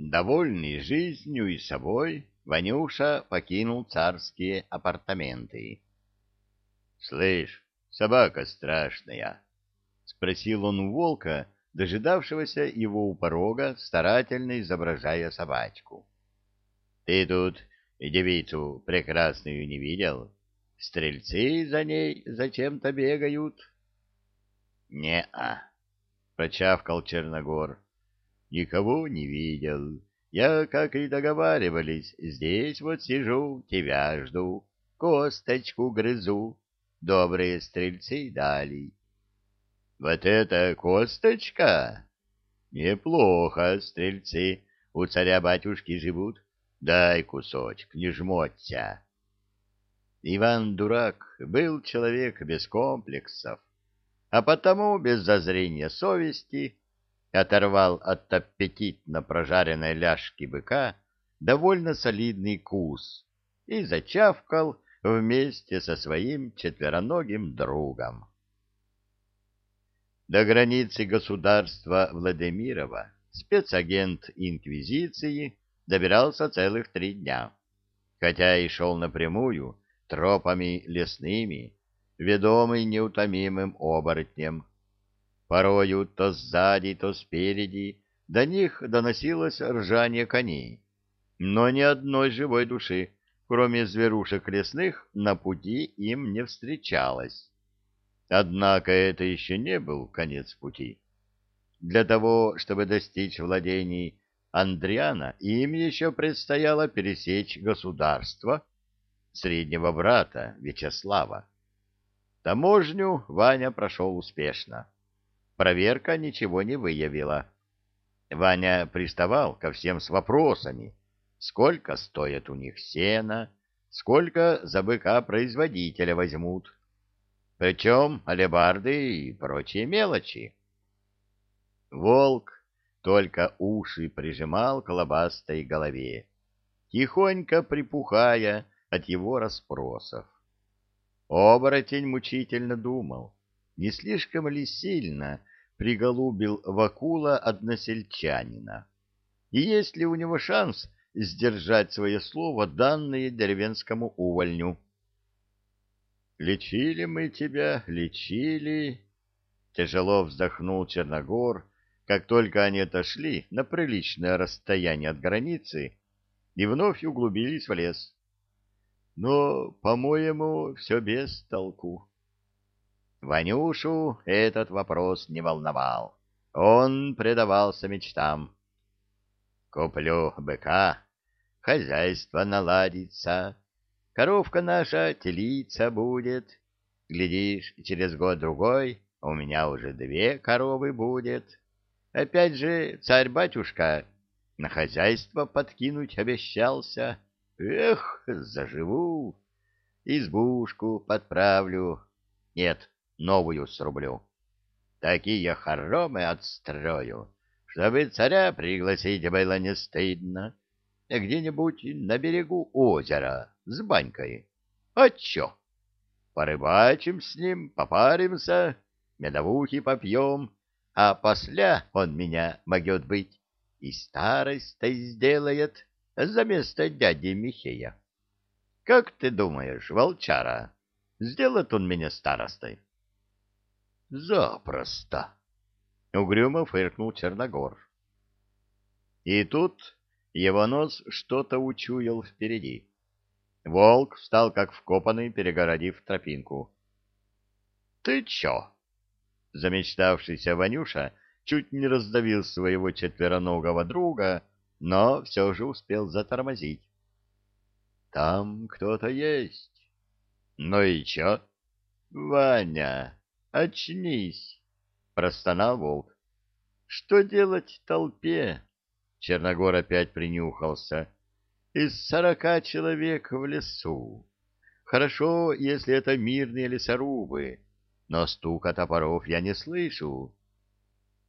Довольный жизнью и собой, Ванюша покинул царские апартаменты. — Слышь, собака страшная, — спросил он у волка, дожидавшегося его у порога, старательно изображая собачку. — Ты тут девицу прекрасную не видел? Стрельцы за ней зачем-то бегают? — Не-а, — прочавкал Черногор. Никого не видел. Я, как и договаривались, здесь вот сижу, тебя жду, косточку грызу. Добрые стрельцы дали. Вот это косточка? Неплохо, стрельцы. У царя-батюшки живут. Дай кусочек, не жмоться. Иван Дурак был человек без комплексов, а потому без зазрения совести оторвал от аппетитно прожаренной ляжки быка довольно солидный кус и зачавкал вместе со своим четвероногим другом. До границы государства Владимирова спецагент Инквизиции добирался целых три дня, хотя и шел напрямую тропами лесными, ведомый неутомимым оборотнем, Порою то сзади, то спереди до них доносилось ржание коней, но ни одной живой души, кроме зверушек лесных, на пути им не встречалось. Однако это еще не был конец пути. Для того, чтобы достичь владений Андриана, им еще предстояло пересечь государство среднего брата Вячеслава. Таможню Ваня прошел успешно. Проверка ничего не выявила. Ваня приставал ко всем с вопросами. Сколько стоит у них сена, сколько за быка производителя возьмут. Причем алебарды и прочие мелочи. Волк только уши прижимал к лобастой голове, тихонько припухая от его расспросов. Оборотень мучительно думал, не слишком ли сильно приголубил Вакула односельчанина. И есть ли у него шанс сдержать свое слово, данное деревенскому увольню? «Лечили мы тебя, лечили...» Тяжело вздохнул Черногор, как только они отошли на приличное расстояние от границы и вновь углубились в лес. «Но, по-моему, все без толку». Ванюшу этот вопрос не волновал. Он предавался мечтам. «Куплю быка, хозяйство наладится, коровка наша телица будет. Глядишь, через год-другой у меня уже две коровы будет. Опять же, царь-батюшка на хозяйство подкинуть обещался. Эх, заживу, избушку подправлю. Нет, новую срублю. Такие хоромы отстрою, чтобы царя пригласить было не стыдно. Где-нибудь на берегу озера с банькой. А чё? Порыбачим с ним, попаримся, медовухи попьем, а после он меня, могет быть, и старостой сделает за место дяди Михея. Как ты думаешь, волчара, сделает он меня старостой? Запросто. Угрюмо фыркнул Черногор. И тут его нос что-то учуял впереди. Волк встал как вкопанный, перегородив тропинку. — Ты чё? Замечтавшийся Ванюша чуть не раздавил своего четвероногого друга, но все же успел затормозить. — Там кто-то есть. — Ну и чё? — Ваня, Очнись, простонал волк. Что делать толпе? Черногор опять принюхался. Из сорока человек в лесу. Хорошо, если это мирные лесорубы, но стука топоров я не слышу.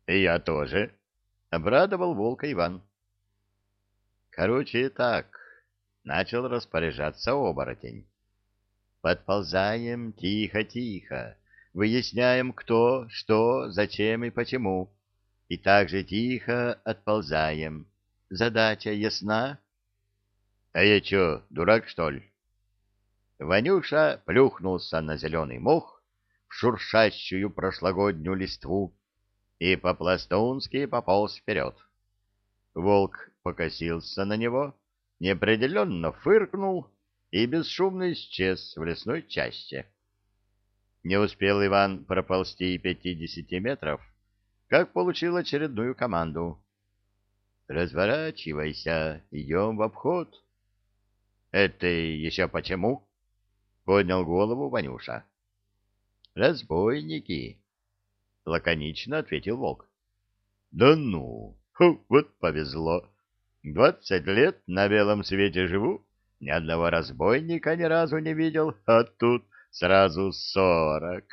И я тоже, обрадовал волка Иван. Короче, так, начал распоряжаться оборотень. Подползаем тихо-тихо, выясняем, кто, что, зачем и почему, и также тихо отползаем. задача ясна? А я чё, дурак, что ли? Ванюша плюхнулся на зеленый мох в шуршащую прошлогоднюю листву и по-пластунски пополз вперед. Волк покосился на него, неопределенно фыркнул и бесшумно исчез в лесной чаще. Не успел Иван проползти пятидесяти метров, как получил очередную команду. «Разворачивайся, идем в обход». «Это еще почему?» — поднял голову Ванюша. «Разбойники», — лаконично ответил волк. «Да ну, Фу, вот повезло. Двадцать лет на белом свете живу, ни одного разбойника ни разу не видел, а тут сразу сорок».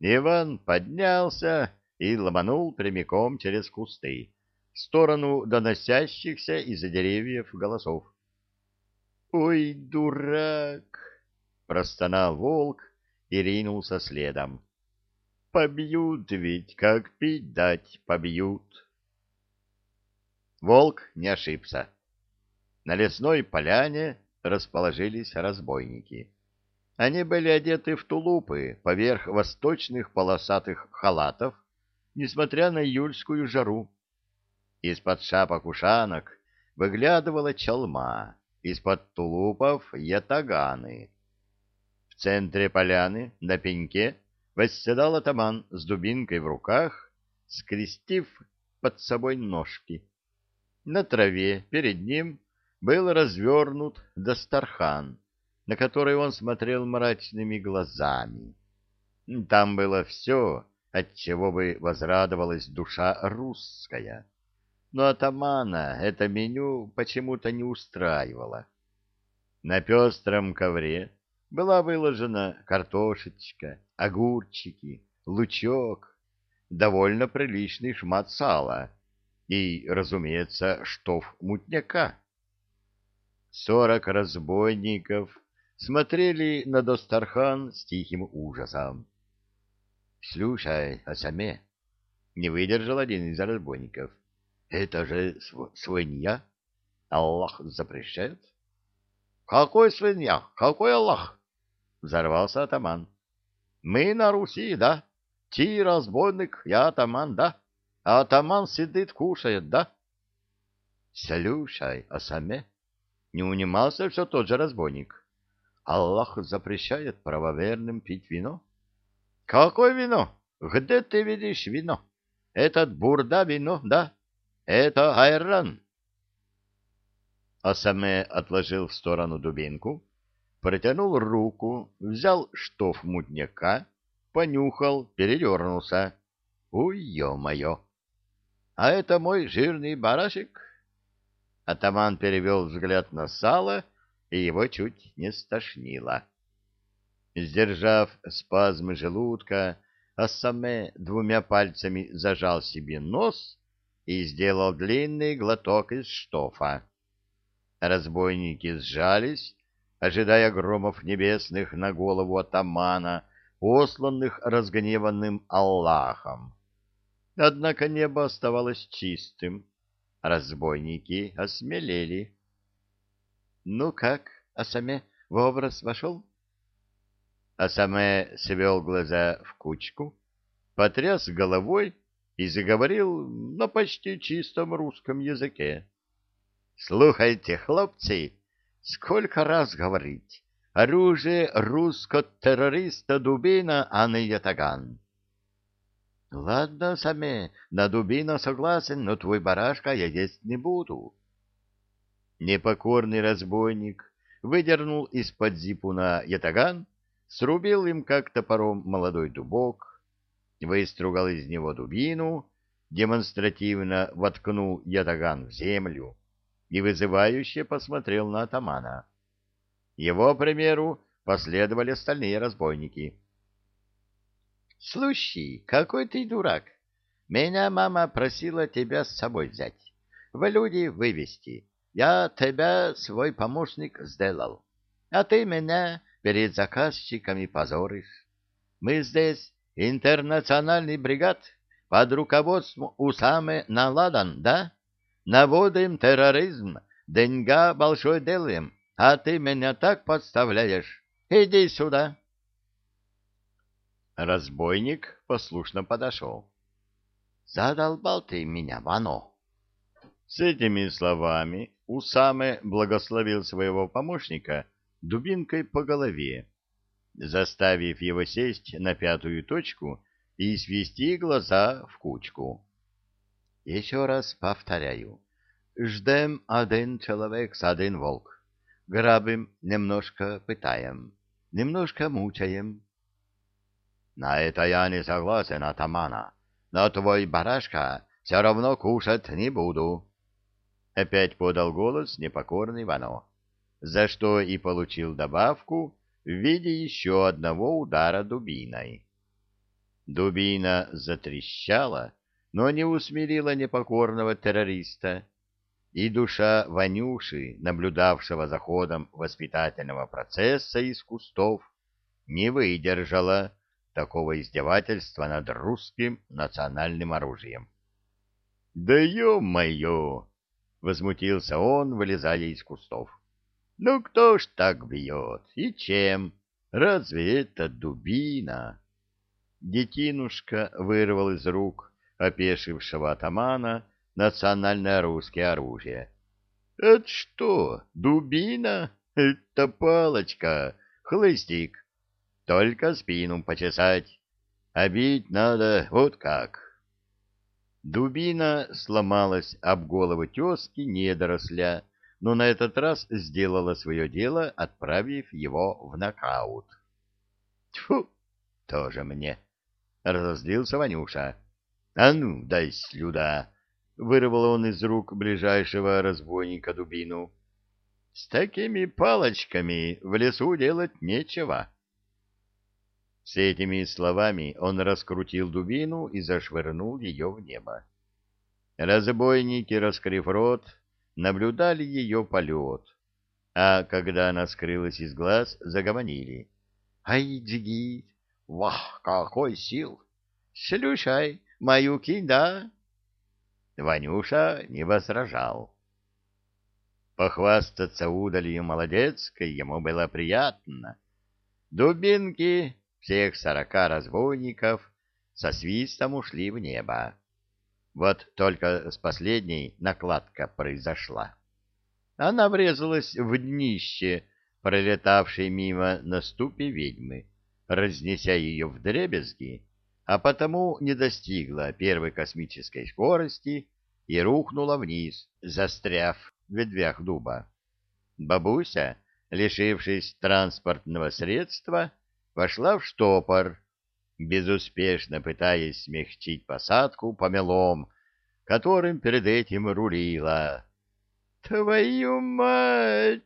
Иван поднялся и ломанул прямиком через кусты в сторону доносящихся из-за деревьев голосов. «Ой, дурак!» — простонал волк и ринулся следом. «Побьют ведь, как пить дать побьют!» Волк не ошибся. На лесной поляне расположились разбойники. Они были одеты в тулупы поверх восточных полосатых халатов, несмотря на июльскую жару. Из-под шапок-ушанок выглядывала челма, из-под тулупов — ятаганы. В центре поляны, на пеньке, восседал атаман с дубинкой в руках, скрестив под собой ножки. На траве перед ним был развернут Дастархан, на который он смотрел мрачными глазами. Там было все, от чего бы возрадовалась душа русская. Но атамана это меню почему-то не устраивало. На пестром ковре была выложена картошечка, огурчики, лучок, довольно приличный шмат сала и, разумеется, штоф мутняка. Сорок разбойников смотрели на Достархан с тихим ужасом. — Слушай, Асаме, — не выдержал один из разбойников, — это же свинья. Аллах запрещает. — Какой свинья? Какой Аллах? — взорвался атаман. — Мы на Руси, да? Ти разбойник, я атаман, да? А атаман сидит, кушает, да? — Слушай, Асаме, — не унимался все тот же разбойник. — Аллах запрещает правоверным пить вино. — Какое вино? Где ты видишь вино? Этот бурда вино, да? Это айран. Асаме отложил в сторону дубинку, протянул руку, взял штоф мутняка, понюхал, передернулся. Ой, ё-моё! А это мой жирный барашек? Атаман перевел взгляд на сало, и его чуть не стошнило. Сдержав спазмы желудка, Ассаме двумя пальцами зажал себе нос и сделал длинный глоток из штофа. Разбойники сжались, ожидая громов небесных на голову атамана, посланных разгневанным Аллахом. Однако небо оставалось чистым. Разбойники осмелели. — Ну как, Асаме, в образ вошел? Асаме свел глаза в кучку, потряс головой и заговорил на почти чистом русском языке. «Слухайте, хлопцы, сколько раз говорить, оружие русско-террориста дубина, а не ятаган». «Ладно, Саме, на дубина согласен, но твой барашка я есть не буду». Непокорный разбойник выдернул из-под зипуна ятаган срубил им как топором молодой дубок, выстругал из него дубину, демонстративно воткнул ятаган в землю и вызывающе посмотрел на атамана. Его примеру последовали остальные разбойники. — Слушай, какой ты дурак! Меня мама просила тебя с собой взять, в люди вывести. Я тебя свой помощник сделал, а ты меня перед заказчиками позоришь. Мы здесь интернациональный бригад под руководством Усамы Наладан, да? Наводим терроризм, деньга большой делаем, а ты меня так подставляешь. Иди сюда. Разбойник послушно подошел. Задолбал ты меня, Вано. С этими словами Усаме благословил своего помощника дубинкой по голове, заставив его сесть на пятую точку и свести глаза в кучку. Еще раз повторяю. Ждем один человек с один волк. Грабим, немножко пытаем, немножко мучаем. На это я не согласен, атамана. Но твой барашка все равно кушать не буду. Опять подал голос непокорный Вано, за что и получил добавку в виде еще одного удара дубиной. Дубина затрещала, но не усмирила непокорного террориста, и душа Ванюши, наблюдавшего за ходом воспитательного процесса из кустов, не выдержала такого издевательства над русским национальным оружием. — Да ё-моё! — возмутился он, вылезая из кустов. — Ну кто ж так бьет? И чем? Разве это дубина? Детинушка вырвал из рук опешившего атамана национальное русское оружие. — Это что, дубина? Это палочка, хлыстик. Только спину почесать. А бить надо вот как. Дубина сломалась об голову тезки недоросля, но на этот раз сделала свое дело, отправив его в нокаут. — Тьфу! Тоже мне! — разозлился Ванюша. — А ну, дай сюда! — вырвал он из рук ближайшего разбойника дубину. — С такими палочками в лесу делать нечего. С этими словами он раскрутил дубину и зашвырнул ее в небо. Разбойники, раскрыв рот, наблюдали ее полет, а когда она скрылась из глаз, загомонили. — Ай, джигит! Вах, какой сил! Слушай, мою кинь, да? Ванюша не возражал. Похвастаться удалью молодецкой ему было приятно. Дубинки всех сорока разбойников со свистом ушли в небо. Вот только с последней накладка произошла. Она врезалась в днище, пролетавшей мимо на ступе ведьмы, разнеся ее в дребезги, а потому не достигла первой космической скорости и рухнула вниз, застряв в ветвях дуба. Бабуся, лишившись транспортного средства, вошла в штопор, безуспешно пытаясь смягчить посадку помелом, которым перед этим рулила. «Твою мать!»